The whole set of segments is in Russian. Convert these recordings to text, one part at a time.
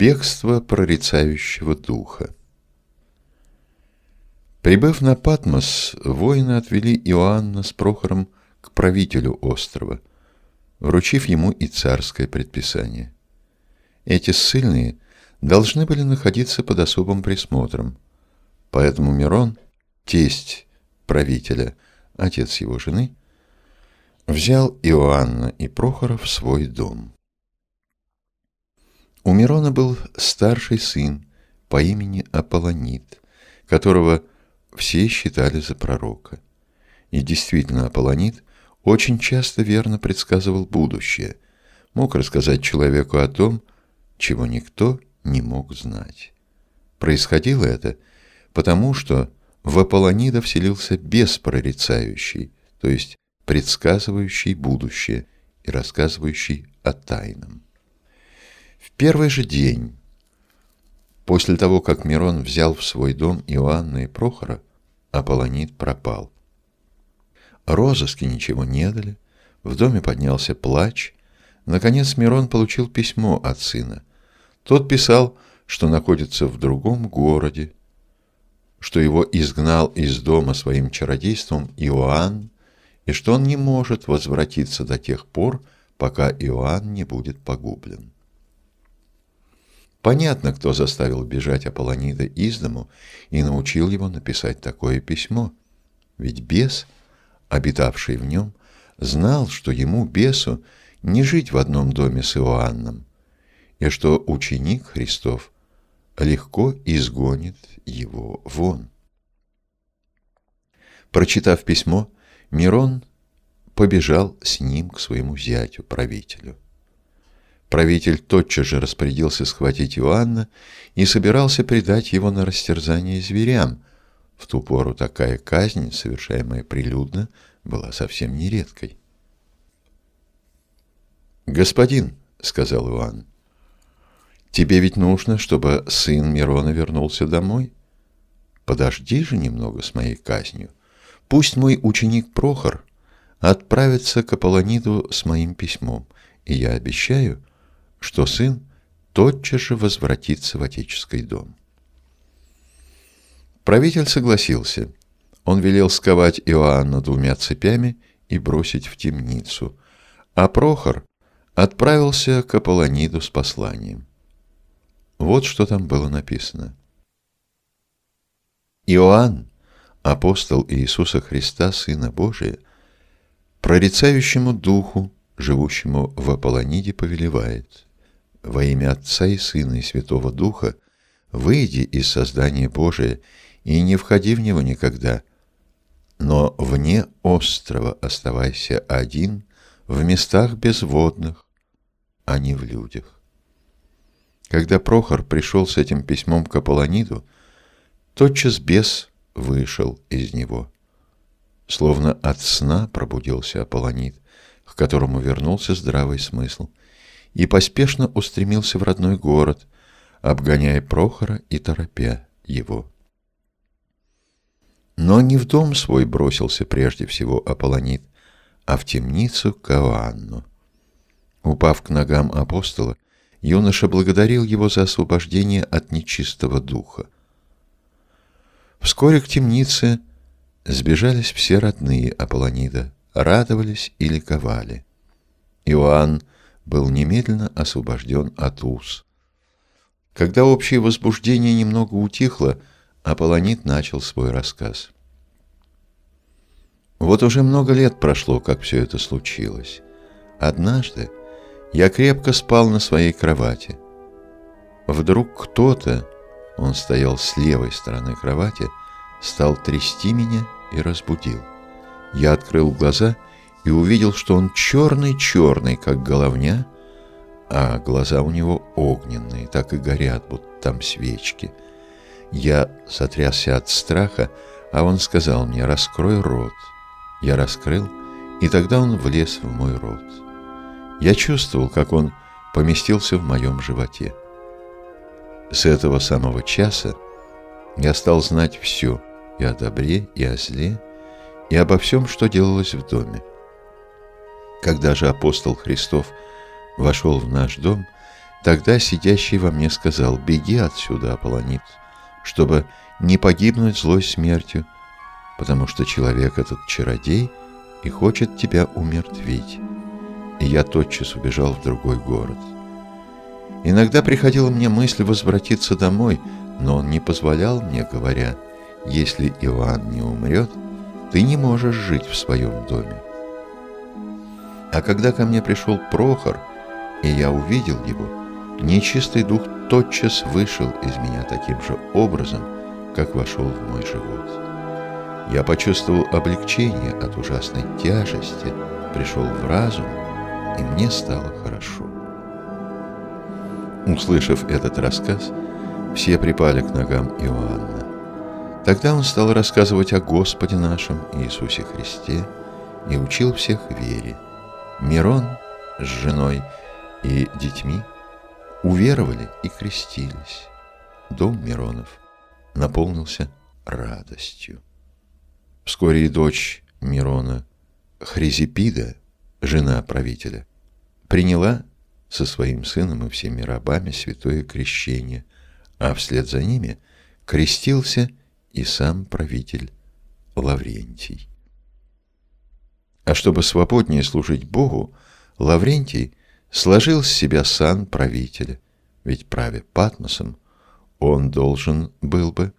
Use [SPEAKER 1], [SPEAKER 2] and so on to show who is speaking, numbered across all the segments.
[SPEAKER 1] Бегство прорицающего духа. Прибыв на Патмос, воины отвели Иоанна с Прохором к правителю острова, вручив ему и царское предписание. Эти ссыльные должны были находиться под особым присмотром, поэтому Мирон, тесть правителя, отец его жены, взял Иоанна и Прохора в свой дом. У Мирона был старший сын по имени Аполлонит, которого все считали за пророка. И действительно, Аполлонит очень часто верно предсказывал будущее, мог рассказать человеку о том, чего никто не мог знать. Происходило это потому, что в Аполлонида вселился бес прорицающий, то есть предсказывающий будущее и рассказывающий о тайном. В первый же день, после того, как Мирон взял в свой дом Иоанна и Прохора, Аполлонит пропал. Розыски ничего не дали, в доме поднялся плач. Наконец Мирон получил письмо от сына. Тот писал, что находится в другом городе, что его изгнал из дома своим чародейством Иоанн, и что он не может возвратиться до тех пор, пока Иоанн не будет погублен. Понятно, кто заставил бежать Аполлонида из дому и научил его написать такое письмо. Ведь бес, обитавший в нем, знал, что ему, бесу, не жить в одном доме с Иоанном, и что ученик Христов легко изгонит его вон. Прочитав письмо, Мирон побежал с ним к своему зятю, правителю. Правитель тотчас же распорядился схватить Иоанна и собирался предать его на растерзание зверям. В ту пору такая казнь, совершаемая прилюдно, была совсем нередкой. «Господин», — сказал Иоанн, — «тебе ведь нужно, чтобы сын Мирона вернулся домой? Подожди же немного с моей казнью. Пусть мой ученик Прохор отправится к Аполлониду с моим письмом, и я обещаю, что сын тотчас же возвратится в отеческий дом. Правитель согласился. Он велел сковать Иоанна двумя цепями и бросить в темницу, а Прохор отправился к Аполлониду с посланием. Вот что там было написано. Иоанн, апостол Иисуса Христа, Сына Божия, прорицающему Духу, живущему в Аполлониде, повелевает – во имя Отца и Сына и Святого Духа, выйди из создания Божия и не входи в него никогда, но вне острова оставайся один в местах безводных, а не в людях. Когда Прохор пришел с этим письмом к Аполлониду, тотчас бес вышел из него. Словно от сна пробудился Аполлонид, к которому вернулся здравый смысл – и поспешно устремился в родной город, обгоняя Прохора и торопя его. Но не в дом свой бросился прежде всего Аполлонит, а в темницу к Иоанну. Упав к ногам апостола, юноша благодарил его за освобождение от нечистого духа. Вскоре к темнице сбежались все родные Аполлонида, радовались и ликовали. Иоанн был немедленно освобожден от уз. Когда общее возбуждение немного утихло, Аполлонит начал свой рассказ. Вот уже много лет прошло, как все это случилось. Однажды я крепко спал на своей кровати. Вдруг кто-то, он стоял с левой стороны кровати, стал трясти меня и разбудил. Я открыл глаза и увидел, что он черный-черный, как головня, а глаза у него огненные, так и горят, будто там свечки. Я сотрясся от страха, а он сказал мне «раскрой рот». Я раскрыл, и тогда он влез в мой рот. Я чувствовал, как он поместился в моем животе. С этого самого часа я стал знать все и о добре, и о зле, и обо всем, что делалось в доме. Когда же апостол Христов вошел в наш дом, Тогда сидящий во мне сказал, «Беги отсюда, Аполлонит, чтобы не погибнуть злой смертью, потому что человек этот чародей и хочет тебя умертвить». И я тотчас убежал в другой город. Иногда приходила мне мысль возвратиться домой, но он не позволял мне, говоря, «Если Иван не умрет, ты не можешь жить в своем доме». А когда ко мне пришел Прохор, и я увидел его, нечистый дух тотчас вышел из меня таким же образом, как вошел в мой живот. Я почувствовал облегчение от ужасной тяжести, пришел в разум, и мне стало хорошо. Услышав этот рассказ, все припали к ногам Иоанна. Тогда он стал рассказывать о Господе нашем Иисусе Христе и учил всех вере. Мирон с женой и детьми уверовали и крестились. Дом Миронов наполнился радостью. Вскоре и дочь Мирона, Хризипида, жена правителя, приняла со своим сыном и всеми рабами святое крещение, а вслед за ними крестился и сам правитель Лаврентий. А чтобы свободнее служить Богу, Лаврентий сложил с себя сан правителя, ведь праве Патмосом он должен был бы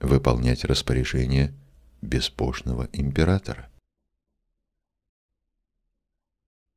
[SPEAKER 1] выполнять распоряжение безбожного императора.